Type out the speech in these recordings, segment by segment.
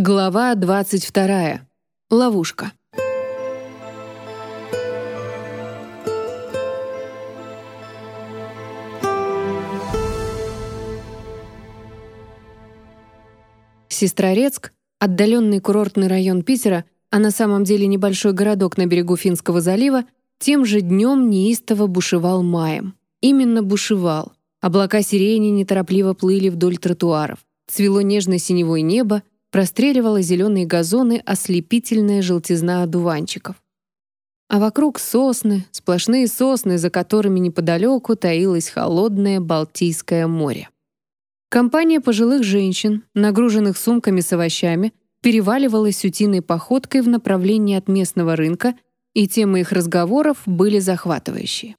Глава 22. Ловушка. Сестрорецк, отдаленный курортный район Питера, а на самом деле небольшой городок на берегу Финского залива, тем же днем неистово бушевал маем. Именно бушевал. Облака сирени неторопливо плыли вдоль тротуаров. Цвело нежно-синевое небо, простреливала зеленые газоны ослепительная желтизна одуванчиков. А вокруг сосны, сплошные сосны, за которыми неподалеку таилось холодное Балтийское море. Компания пожилых женщин, нагруженных сумками с овощами, переваливалась утиной походкой в направлении от местного рынка, и темы их разговоров были захватывающие.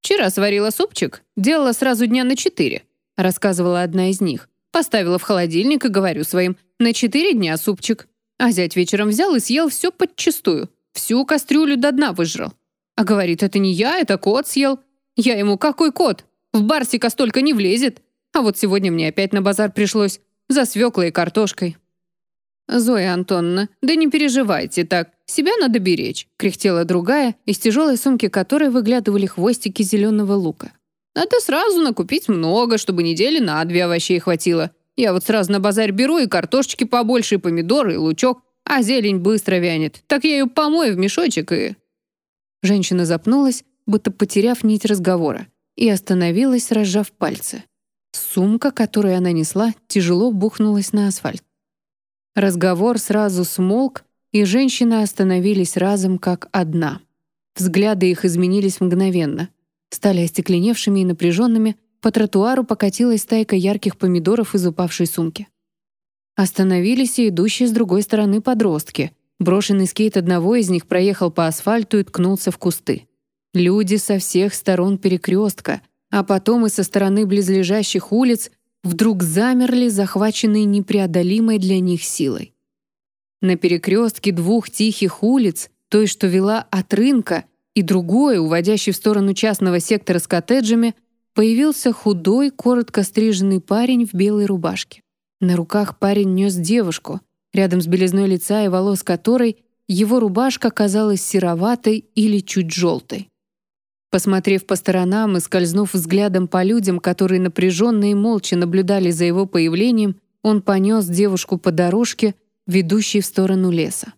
«Вчера сварила супчик, делала сразу дня на четыре», рассказывала одна из них. Поставила в холодильник и говорю своим «на четыре дня супчик». А зять вечером взял и съел все подчистую. Всю кастрюлю до дна выжрал. А говорит, это не я, это кот съел. Я ему, какой кот? В барсика столько не влезет. А вот сегодня мне опять на базар пришлось. За свеклой и картошкой. «Зоя Антоновна, да не переживайте так. Себя надо беречь», — кряхтела другая, из тяжелой сумки которой выглядывали хвостики зеленого лука. Надо сразу накупить много, чтобы недели на две овощей хватило. Я вот сразу на базарь беру и картошечки побольше, и помидоры, и лучок, а зелень быстро вянет. Так я ее помою в мешочек и...» Женщина запнулась, будто потеряв нить разговора, и остановилась, разжав пальцы. Сумка, которую она несла, тяжело бухнулась на асфальт. Разговор сразу смолк, и женщины остановились разом как одна. Взгляды их изменились мгновенно — стали остекленевшими и напряженными, по тротуару покатилась стайка ярких помидоров из упавшей сумки. Остановились и идущие с другой стороны подростки. Брошенный скейт одного из них проехал по асфальту и ткнулся в кусты. Люди со всех сторон перекрестка, а потом и со стороны близлежащих улиц вдруг замерли, захваченные непреодолимой для них силой. На перекрестке двух тихих улиц, той, что вела от рынка, и другой, уводящий в сторону частного сектора с коттеджами, появился худой, коротко стриженный парень в белой рубашке. На руках парень нес девушку, рядом с белизной лица и волос которой его рубашка казалась сероватой или чуть желтой. Посмотрев по сторонам и скользнув взглядом по людям, которые напряженно и молча наблюдали за его появлением, он понес девушку по дорожке, ведущей в сторону леса.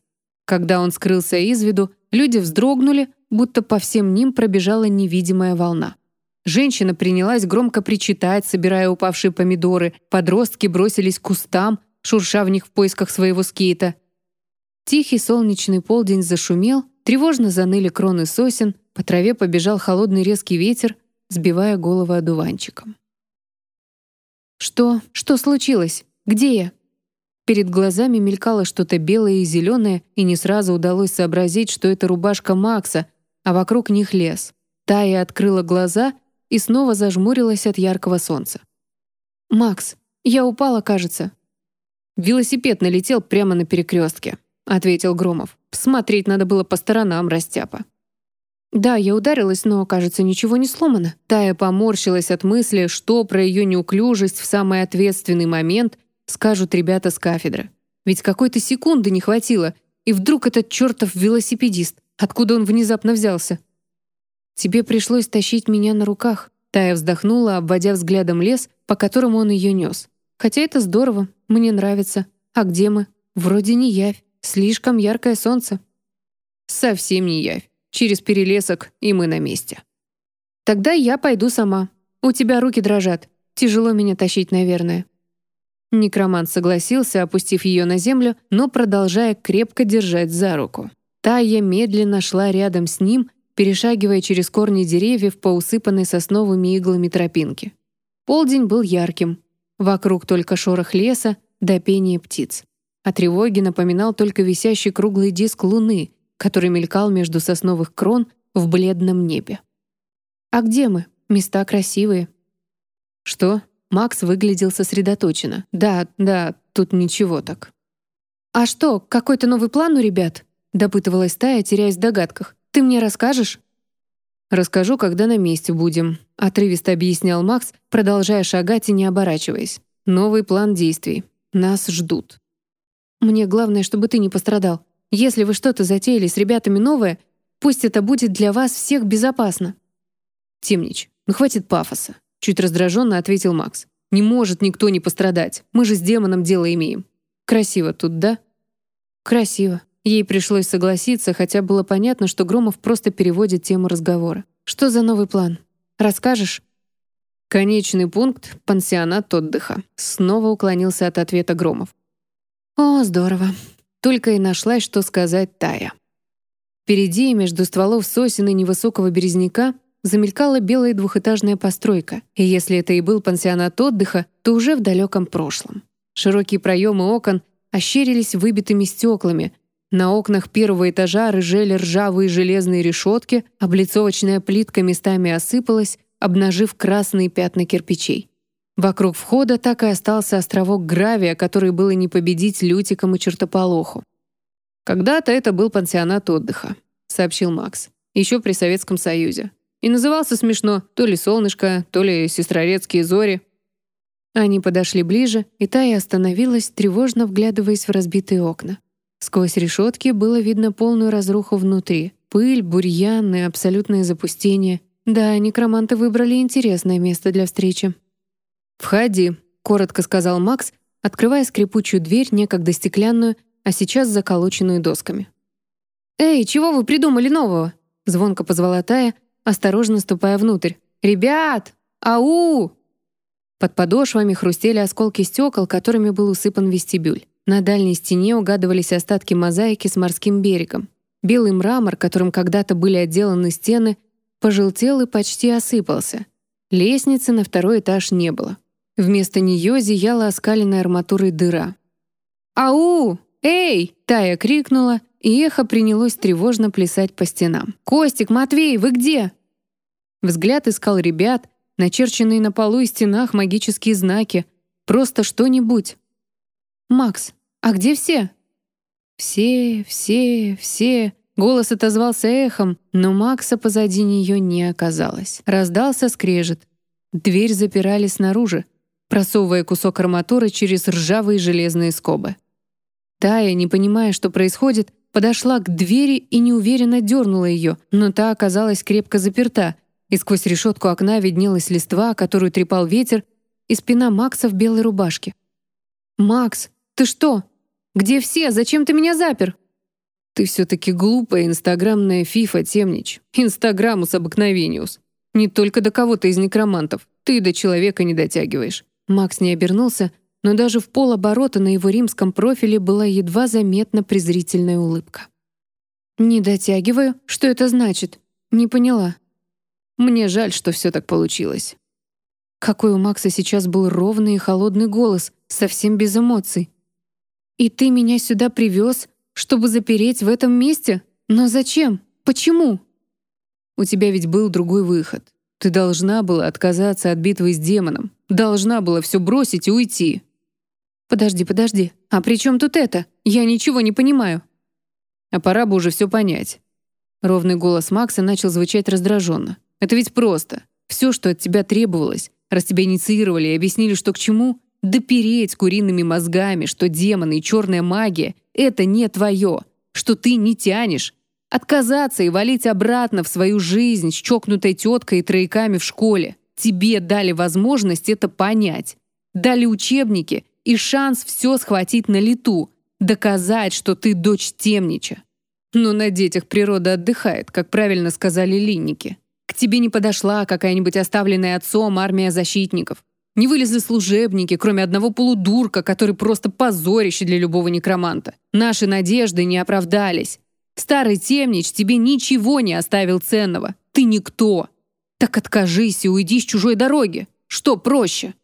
Когда он скрылся из виду, люди вздрогнули, будто по всем ним пробежала невидимая волна. Женщина принялась громко причитать, собирая упавшие помидоры. Подростки бросились к кустам, шурша в них в поисках своего скейта. Тихий солнечный полдень зашумел, тревожно заныли кроны сосен, по траве побежал холодный резкий ветер, сбивая голову одуванчиком. «Что? Что случилось? Где я?» Перед глазами мелькало что-то белое и зеленое, и не сразу удалось сообразить, что это рубашка Макса, а вокруг них лес. Тая открыла глаза и снова зажмурилась от яркого солнца. «Макс, я упала, кажется». «Велосипед налетел прямо на перекрестке», — ответил Громов. «Смотреть надо было по сторонам, растяпа». «Да, я ударилась, но, кажется, ничего не сломано». Тая поморщилась от мысли, что про ее неуклюжесть в самый ответственный момент скажут ребята с кафедры. Ведь какой-то секунды не хватило, и вдруг этот чертов велосипедист. Откуда он внезапно взялся? Тебе пришлось тащить меня на руках. Тая вздохнула, обводя взглядом лес, по которому он ее нес. Хотя это здорово, мне нравится. А где мы? Вроде не явь. Слишком яркое солнце. Совсем не явь. Через перелесок, и мы на месте. Тогда я пойду сама. У тебя руки дрожат. Тяжело меня тащить, наверное. Некромант согласился, опустив ее на землю, но продолжая крепко держать за руку. Тая медленно шла рядом с ним, перешагивая через корни деревьев по усыпанной сосновыми иглами тропинке. Полдень был ярким. Вокруг только шорох леса да пение птиц. О тревоге напоминал только висящий круглый диск луны, который мелькал между сосновых крон в бледном небе. «А где мы? Места красивые». «Что?» Макс выглядел сосредоточенно. «Да, да, тут ничего так». «А что, какой-то новый план у ребят?» Допытывалась Тая, теряясь в догадках. «Ты мне расскажешь?» «Расскажу, когда на месте будем», — отрывисто объяснял Макс, продолжая шагать и не оборачиваясь. «Новый план действий. Нас ждут». Мне главное, чтобы ты не пострадал. Если вы что-то затеяли с ребятами новое, пусть это будет для вас всех безопасно». «Темнич, ну хватит пафоса», — чуть раздраженно ответил Макс. «Не может никто не пострадать. Мы же с демоном дело имеем. Красиво тут, да?» «Красиво». Ей пришлось согласиться, хотя было понятно, что Громов просто переводит тему разговора. «Что за новый план? Расскажешь?» Конечный пункт — пансионат отдыха. Снова уклонился от ответа Громов. «О, здорово. Только и нашлась, что сказать Тая». Впереди, между стволов сосен и невысокого березняка, замелькала белая двухэтажная постройка, и если это и был пансионат отдыха, то уже в далеком прошлом. Широкие проемы окон ощерились выбитыми стеклами, на окнах первого этажа рыжели ржавые железные решетки, облицовочная плитка местами осыпалась, обнажив красные пятна кирпичей. Вокруг входа так и остался островок гравия, который было не победить лютиком и чертополоху. «Когда-то это был пансионат отдыха», — сообщил Макс. «Еще при Советском Союзе. И назывался смешно то ли «Солнышко», то ли «Сестрорецкие зори». Они подошли ближе, и Тая остановилась, тревожно вглядываясь в разбитые окна. Сквозь решетки было видно полную разруху внутри. Пыль, бурьян абсолютное запустение. Да, некроманты выбрали интересное место для встречи. «Входи», — коротко сказал Макс, открывая скрипучую дверь, некогда стеклянную, а сейчас заколоченную досками. «Эй, чего вы придумали нового?» — звонко позвала Тая, осторожно ступая внутрь. «Ребят! Ау!» Под подошвами хрустели осколки стекол, которыми был усыпан вестибюль. На дальней стене угадывались остатки мозаики с морским берегом. Белый мрамор, которым когда-то были отделаны стены, пожелтел и почти осыпался. Лестницы на второй этаж не было. Вместо нее зияла оскаленная арматурой дыра. «Ау! Эй!» — Тая крикнула, и эхо принялось тревожно плясать по стенам. «Костик, Матвей, вы где?» Взгляд искал ребят, начерченные на полу и стенах магические знаки. Просто что-нибудь. «Макс, а где все?» «Все, все, все...» Голос отозвался эхом, но Макса позади нее не оказалось. Раздался скрежет. Дверь запирали снаружи, просовывая кусок арматуры через ржавые железные скобы. Тая, не понимая, что происходит, подошла к двери и неуверенно дернула ее, но та оказалась крепко заперта, и сквозь решетку окна виднелась листва, которую трепал ветер, и спина Макса в белой рубашке. «Макс, ты что? Где все? Зачем ты меня запер?» «Ты все-таки глупая инстаграмная фифа, Темнич. Инстаграмус обыкновениус. Не только до кого-то из некромантов. Ты до человека не дотягиваешь». Макс не обернулся, но даже в полоборота на его римском профиле была едва заметна презрительная улыбка. «Не дотягиваю? Что это значит? Не поняла». «Мне жаль, что все так получилось». Какой у Макса сейчас был ровный и холодный голос, совсем без эмоций. «И ты меня сюда привез, чтобы запереть в этом месте? Но зачем? Почему? У тебя ведь был другой выход. Ты должна была отказаться от битвы с демоном. Должна была все бросить и уйти. Подожди, подожди. А при чем тут это? Я ничего не понимаю. А пора бы уже все понять. Ровный голос Макса начал звучать раздраженно. Это ведь просто. Все, что от тебя требовалось, раз тебя инициировали и объяснили, что к чему, допереть куриными мозгами, что демоны и черная магия — это не твое, что ты не тянешь. Отказаться и валить обратно в свою жизнь с чокнутой теткой и трояками в школе. Тебе дали возможность это понять. Дали учебники и шанс все схватить на лету, доказать, что ты дочь темнича. Но на детях природа отдыхает, как правильно сказали линники. К тебе не подошла какая-нибудь оставленная отцом армия защитников. Не вылезли служебники, кроме одного полудурка, который просто позорище для любого некроманта. Наши надежды не оправдались. Старый темнич тебе ничего не оставил ценного. Ты никто. Так откажись и уйди с чужой дороги. Что проще?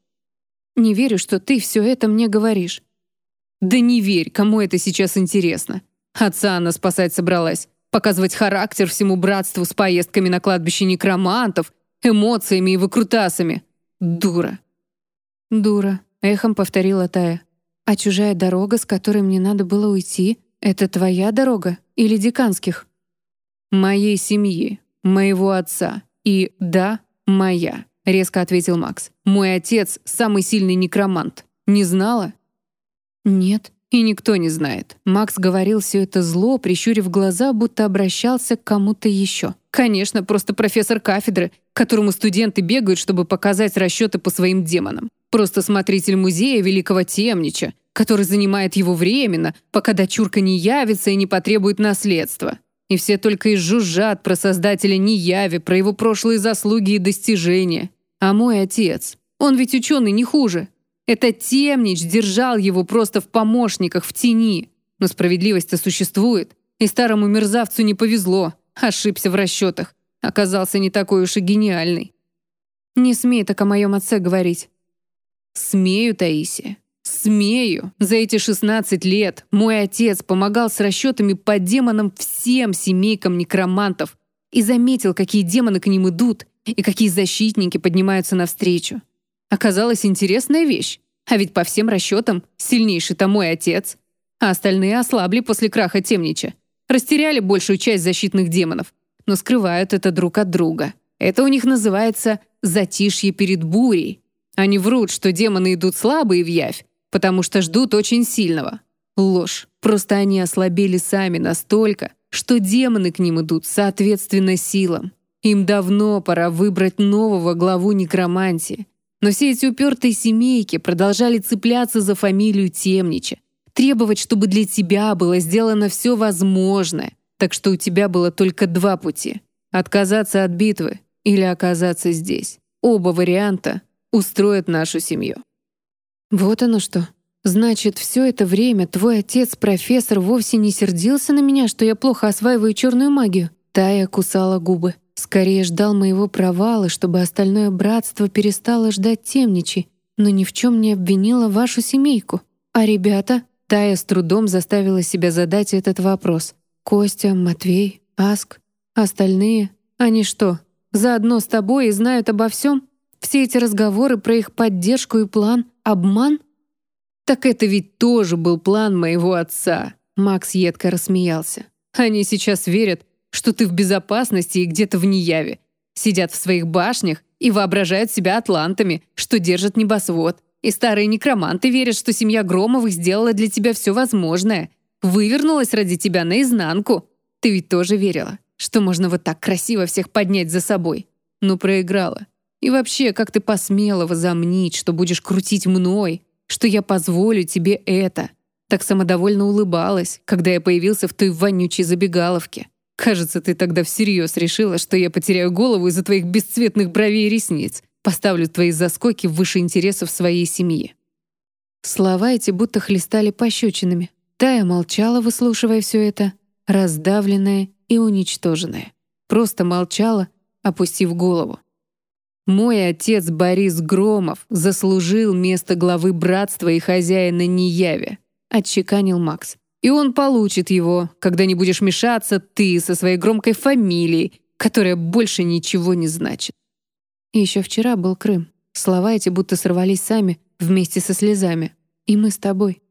Не верю, что ты все это мне говоришь. Да не верь, кому это сейчас интересно. Отца она спасать собралась. Показывать характер всему братству с поездками на кладбище некромантов, эмоциями и выкрутасами. Дура. «Дура», — эхом повторила Тая. «А чужая дорога, с которой мне надо было уйти, это твоя дорога или деканских?» «Моей семьи, моего отца и, да, моя», — резко ответил Макс. «Мой отец — самый сильный некромант. Не знала?» «Нет. И никто не знает. Макс говорил все это зло, прищурив глаза, будто обращался к кому-то еще. Конечно, просто профессор кафедры, которому студенты бегают, чтобы показать расчеты по своим демонам. Просто смотритель музея Великого Темнича, который занимает его временно, пока дочурка не явится и не потребует наследства. И все только и жужжат про создателя Нияви, про его прошлые заслуги и достижения. А мой отец, он ведь ученый не хуже. Это Темнич держал его просто в помощниках, в тени. Но справедливость-то существует. И старому мерзавцу не повезло. Ошибся в расчетах. Оказался не такой уж и гениальный. Не смей так о моем отце говорить. Смею, Таисия. Смею. За эти 16 лет мой отец помогал с расчетами по демонам всем семейкам некромантов и заметил, какие демоны к ним идут и какие защитники поднимаются навстречу. Оказалась интересная вещь. А ведь по всем расчетам сильнейший-то мой отец. А остальные ослабли после краха Темнича. Растеряли большую часть защитных демонов, но скрывают это друг от друга. Это у них называется «затишье перед бурей». Они врут, что демоны идут слабые в явь, потому что ждут очень сильного. Ложь. Просто они ослабели сами настолько, что демоны к ним идут соответственно силам. Им давно пора выбрать нового главу некромантии. Но все эти упертые семейки продолжали цепляться за фамилию Темнича, требовать, чтобы для тебя было сделано все возможное. Так что у тебя было только два пути — отказаться от битвы или оказаться здесь. Оба варианта устроят нашу семью. Вот оно что. Значит, все это время твой отец-профессор вовсе не сердился на меня, что я плохо осваиваю черную магию. Тая кусала губы. Скорее ждал моего провала, чтобы остальное братство перестало ждать темничи, но ни в чем не обвинила вашу семейку. А ребята? Тая с трудом заставила себя задать этот вопрос. Костя, Матвей, Аск, остальные? Они что, заодно с тобой и знают обо всем? Все эти разговоры про их поддержку и план — обман? Так это ведь тоже был план моего отца. Макс едко рассмеялся. Они сейчас верят, что ты в безопасности и где-то в неяве. Сидят в своих башнях и воображают себя атлантами, что держат небосвод. И старые некроманты верят, что семья Громовых сделала для тебя все возможное. Вывернулась ради тебя наизнанку. Ты ведь тоже верила, что можно вот так красиво всех поднять за собой. Но проиграла. И вообще, как ты посмела возомнить, что будешь крутить мной, что я позволю тебе это? Так самодовольно улыбалась, когда я появился в той вонючей забегаловке. Кажется, ты тогда всерьез решила, что я потеряю голову из-за твоих бесцветных бровей и ресниц, поставлю твои заскоки выше интересов своей семьи». Слова эти будто хлестали пощечинами. Тая молчала, выслушивая все это, раздавленная и уничтоженная. Просто молчала, опустив голову. Мой отец Борис Громов заслужил место главы братства и хозяина Неяве, отчеканил Макс. И он получит его, когда не будешь мешаться ты со своей громкой фамилией, которая больше ничего не значит. Еще вчера был Крым. Слова эти будто сорвались сами, вместе со слезами. И мы с тобой.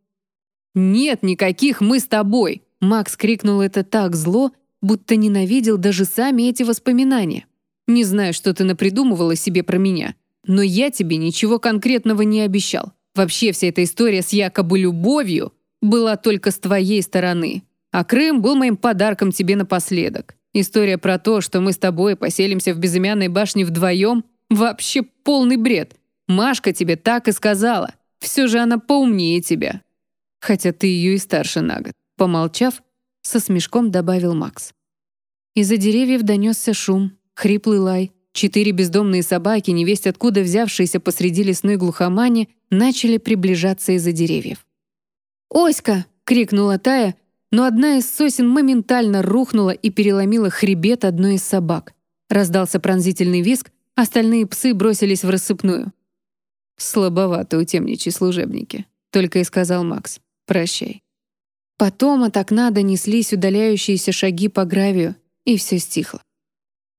«Нет никаких «мы с тобой!» Макс крикнул это так зло, будто ненавидел даже сами эти воспоминания. «Не знаю, что ты напридумывала себе про меня, но я тебе ничего конкретного не обещал. Вообще вся эта история с якобы любовью была только с твоей стороны. А Крым был моим подарком тебе напоследок. История про то, что мы с тобой поселимся в безымянной башне вдвоем, вообще полный бред. Машка тебе так и сказала. Все же она поумнее тебя. Хотя ты ее и старше на год. Помолчав, со смешком добавил Макс. Из-за деревьев донесся шум, хриплый лай. Четыре бездомные собаки, невесть откуда взявшиеся посреди лесной глухомани, начали приближаться из-за деревьев. «Оська!» — крикнула Тая, но одна из сосен моментально рухнула и переломила хребет одной из собак. Раздался пронзительный визг, остальные псы бросились в рассыпную. «Слабовато у темничьи служебники», — только и сказал Макс. «Прощай». Потом от окна донеслись удаляющиеся шаги по гравию, и все стихло.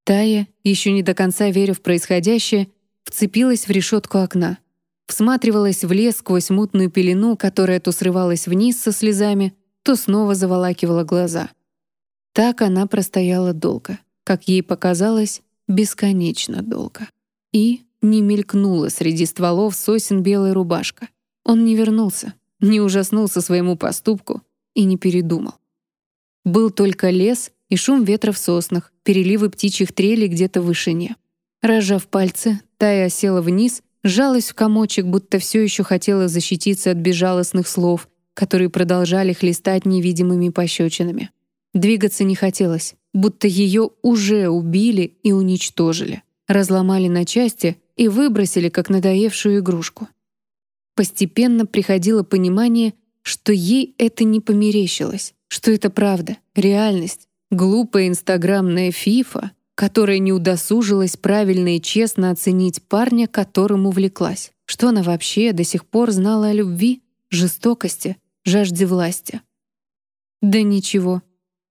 Тая, еще не до конца веря в происходящее, вцепилась в решетку окна всматривалась в лес сквозь мутную пелену, которая то срывалась вниз со слезами, то снова заволакивала глаза. Так она простояла долго, как ей показалось, бесконечно долго. И не мелькнула среди стволов сосен белая рубашка. Он не вернулся. не ужаснулся своему поступку и не передумал. Был только лес и шум ветра в соснах, переливы птичьих трелей где-то в вышине. Разжав пальцы, Тая села вниз, сжалась в комочек, будто все еще хотела защититься от безжалостных слов, которые продолжали хлестать невидимыми пощечинами. Двигаться не хотелось, будто ее уже убили и уничтожили, разломали на части и выбросили, как надоевшую игрушку. Постепенно приходило понимание, что ей это не померещилось, что это правда, реальность, глупая инстаграмная фифа, которая не удосужилась правильно и честно оценить парня, которым увлеклась. Что она вообще до сих пор знала о любви, жестокости, жажде власти? Да ничего.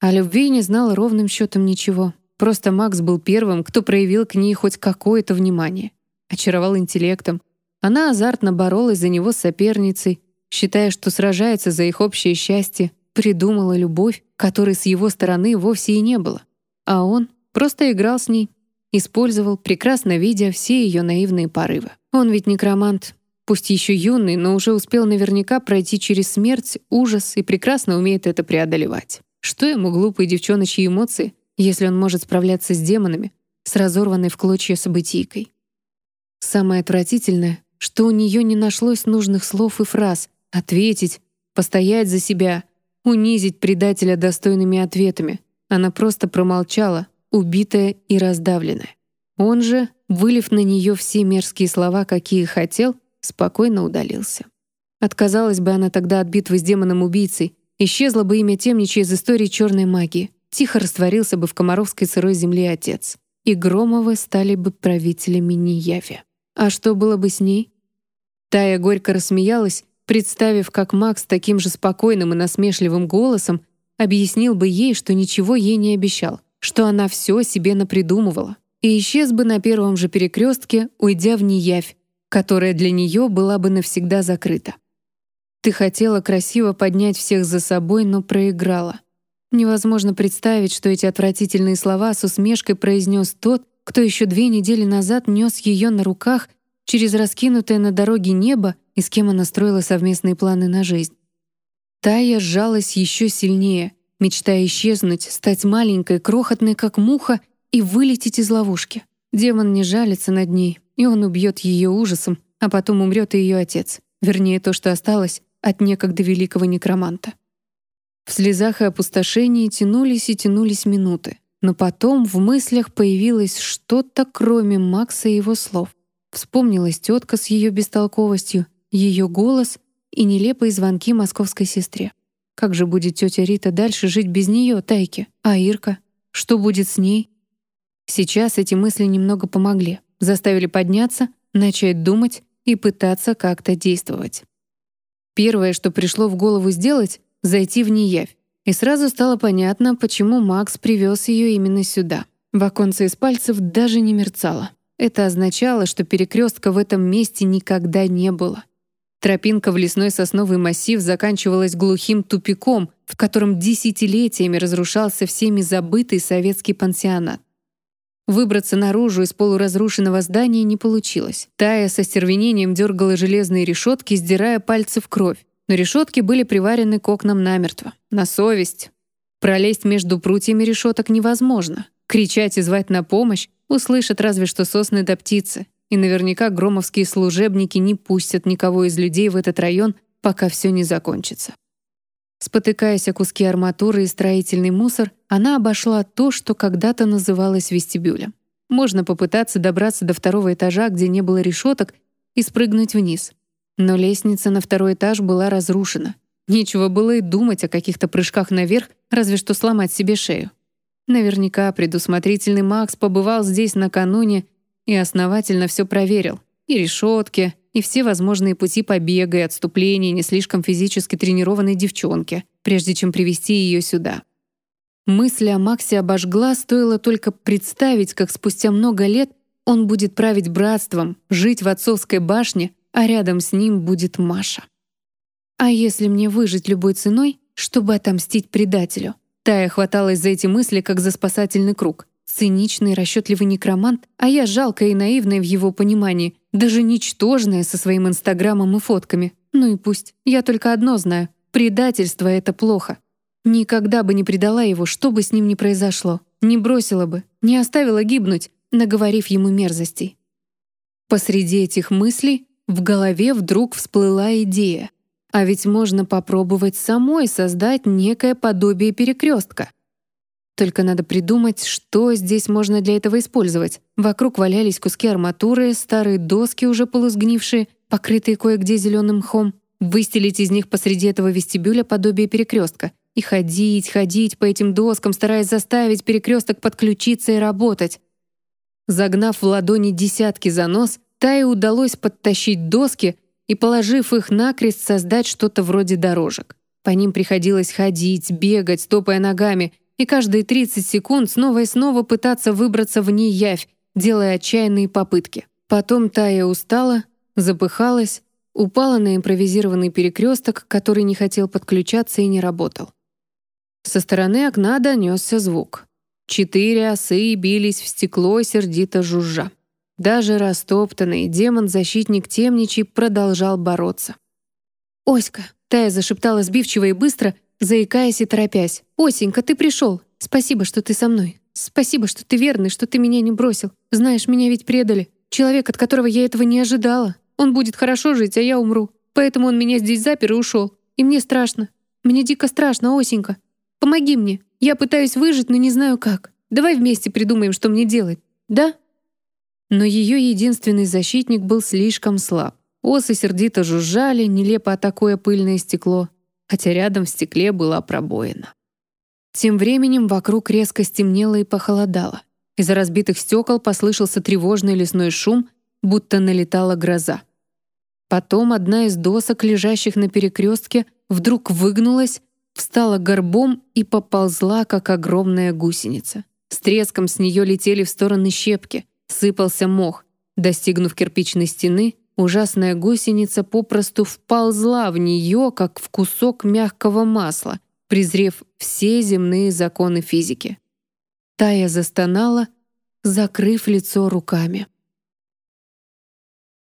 О любви не знала ровным счетом ничего. Просто Макс был первым, кто проявил к ней хоть какое-то внимание. Очаровал интеллектом. Она азартно боролась за него с соперницей, считая, что сражается за их общее счастье, придумала любовь, которой с его стороны вовсе и не было. А он просто играл с ней, использовал, прекрасно видя все ее наивные порывы. Он ведь некромант, пусть еще юный, но уже успел наверняка пройти через смерть, ужас и прекрасно умеет это преодолевать. Что ему глупые девчоночьи эмоции, если он может справляться с демонами, с разорванной в клочья событийкой? Самое отвратительное, что у нее не нашлось нужных слов и фраз ответить, постоять за себя, унизить предателя достойными ответами. Она просто промолчала, убитая и раздавленная. Он же, вылив на нее все мерзкие слова, какие хотел, спокойно удалился. Отказалась бы она тогда от битвы с демоном-убийцей, исчезло бы имя темнича из истории черной магии, тихо растворился бы в комаровской сырой земле отец, и Громовы стали бы правителями Нияви. А что было бы с ней? Тая горько рассмеялась, представив, как Макс таким же спокойным и насмешливым голосом объяснил бы ей, что ничего ей не обещал, что она все себе напридумывала, и исчез бы на первом же перекрестке, уйдя в неявь, которая для нее была бы навсегда закрыта. Ты хотела красиво поднять всех за собой, но проиграла. Невозможно представить, что эти отвратительные слова с усмешкой произнес тот, кто еще две недели назад нес ее на руках через раскинутое на дороге небо и с кем она строила совместные планы на жизнь. Тая сжалась еще сильнее, мечтая исчезнуть, стать маленькой, крохотной, как муха, и вылететь из ловушки. Демон не жалится над ней, и он убьет ее ужасом, а потом умрет и ее отец. Вернее, то, что осталось от некогда великого некроманта. В слезах и опустошении тянулись и тянулись минуты. Но потом в мыслях появилось что-то, кроме Макса и его слов. Вспомнилась тетка с ее бестолковостью, ее голос и нелепые звонки московской сестре. Как же будет тетя Рита дальше жить без нее, Тайки? А Ирка? Что будет с ней? Сейчас эти мысли немного помогли, заставили подняться, начать думать и пытаться как-то действовать. Первое, что пришло в голову сделать — зайти в неявь. И сразу стало понятно, почему Макс привез ее именно сюда. В оконце из пальцев даже не мерцало. Это означало, что перекрестка в этом месте никогда не было. Тропинка в лесной сосновый массив заканчивалась глухим тупиком, в котором десятилетиями разрушался всеми забытый советский пансионат. Выбраться наружу из полуразрушенного здания не получилось. Тая со стервенением дергала железные решетки, сдирая пальцы в кровь но решетки были приварены к окнам намертво. На совесть. Пролезть между прутьями решеток невозможно. Кричать и звать на помощь услышат разве что сосны да птицы. И наверняка громовские служебники не пустят никого из людей в этот район, пока все не закончится. Спотыкаясь о куски арматуры и строительный мусор, она обошла то, что когда-то называлось вестибюлем. Можно попытаться добраться до второго этажа, где не было решеток, и спрыгнуть вниз. Но лестница на второй этаж была разрушена. Нечего было и думать о каких-то прыжках наверх, разве что сломать себе шею. Наверняка предусмотрительный Макс побывал здесь накануне и основательно все проверил. И решетки, и все возможные пути побега и отступления не слишком физически тренированной девчонки, прежде чем привести ее сюда. Мысль о Максе обожгла, стоило только представить, как спустя много лет он будет править братством, жить в отцовской башне, а рядом с ним будет Маша. А если мне выжить любой ценой, чтобы отомстить предателю? Тая хваталась за эти мысли, как за спасательный круг. Циничный, расчетливый некромант, а я жалкая и наивная в его понимании, даже ничтожная со своим инстаграмом и фотками. Ну и пусть. Я только одно знаю. Предательство — это плохо. Никогда бы не предала его, что бы с ним ни произошло. Не бросила бы, не оставила гибнуть, наговорив ему мерзостей. Посреди этих мыслей в голове вдруг всплыла идея. А ведь можно попробовать самой создать некое подобие перекрестка. Только надо придумать, что здесь можно для этого использовать. Вокруг валялись куски арматуры, старые доски, уже полусгнившие, покрытые кое-где зеленым мхом. Выстелить из них посреди этого вестибюля подобие перекрестка. И ходить, ходить по этим доскам, стараясь заставить перекресток подключиться и работать. Загнав в ладони десятки занос, Тае удалось подтащить доски и, положив их накрест, создать что-то вроде дорожек. По ним приходилось ходить, бегать, топая ногами, и каждые 30 секунд снова и снова пытаться выбраться в неявь, делая отчаянные попытки. Потом Тая устала, запыхалась, упала на импровизированный перекресток, который не хотел подключаться и не работал. Со стороны окна донесся звук. Четыре осы бились в стекло, сердито жужжа. Даже растоптанный демон-защитник темничий продолжал бороться. «Оська!» — Тая зашептала сбивчиво и быстро, заикаясь и торопясь. «Осенька, ты пришел! Спасибо, что ты со мной! Спасибо, что ты верный, что ты меня не бросил! Знаешь, меня ведь предали! Человек, от которого я этого не ожидала! Он будет хорошо жить, а я умру! Поэтому он меня здесь запер и ушел! И мне страшно! Мне дико страшно, Осенька! Помоги мне! Я пытаюсь выжить, но не знаю как! Давай вместе придумаем, что мне делать! Да?» Но ее единственный защитник был слишком слаб. Осы сердито жужжали, нелепо атакуя пыльное стекло хотя рядом в стекле была пробоина. Тем временем вокруг резко стемнело и похолодало. Из-за разбитых стекол послышался тревожный лесной шум, будто налетала гроза. Потом одна из досок, лежащих на перекрестке, вдруг выгнулась, встала горбом и поползла, как огромная гусеница. С треском с нее летели в стороны щепки, сыпался мох. Достигнув кирпичной стены, Ужасная гусеница попросту вползла в нее, как в кусок мягкого масла, презрев все земные законы физики. Тая застонала, закрыв лицо руками.